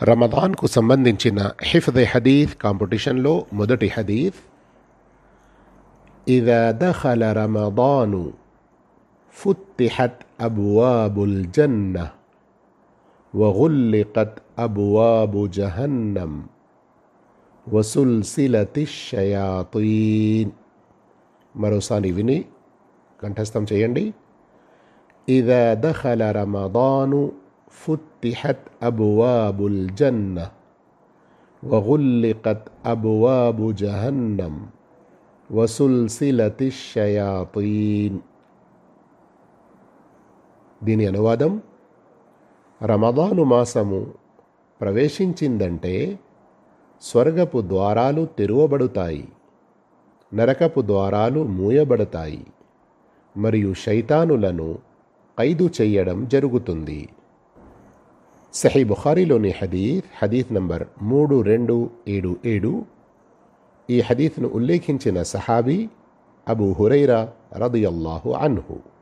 రమదాన్కు సంబంధించిన హిఫ్ద్ హదీఫ్ కాంపిటీషన్లో మొదటి హదీఫ్ إذا دخل رمضان فتحت أبواب الجنة وغلقت أبواب جهنم وسلسلة الشياطين మరోసారి విని కంఠస్థం చేయండి إذا دخل رمضان فتحت أبواب الجنة وغلقت أبواب جهنم وسلسلة الشياطين దీని అనువాదం రమదాను మాసము ప్రవేశించిందంటే స్వర్గపు ద్వారాలు తెరువబడుతాయి నరకపు ద్వారాలు మూయబడతాయి మరియు శైతానులను ఖైదు చెయ్యడం జరుగుతుంది సహీ బుఖారీలోని హదీఫ్ హదీఫ్ నంబర్ మూడు రెండు ఏడు ఏడు. ఈ హదీఫ్ను ఉల్లేఖించిన సహాబీ అబూ హురైరా రదయల్లాహు అన్హు.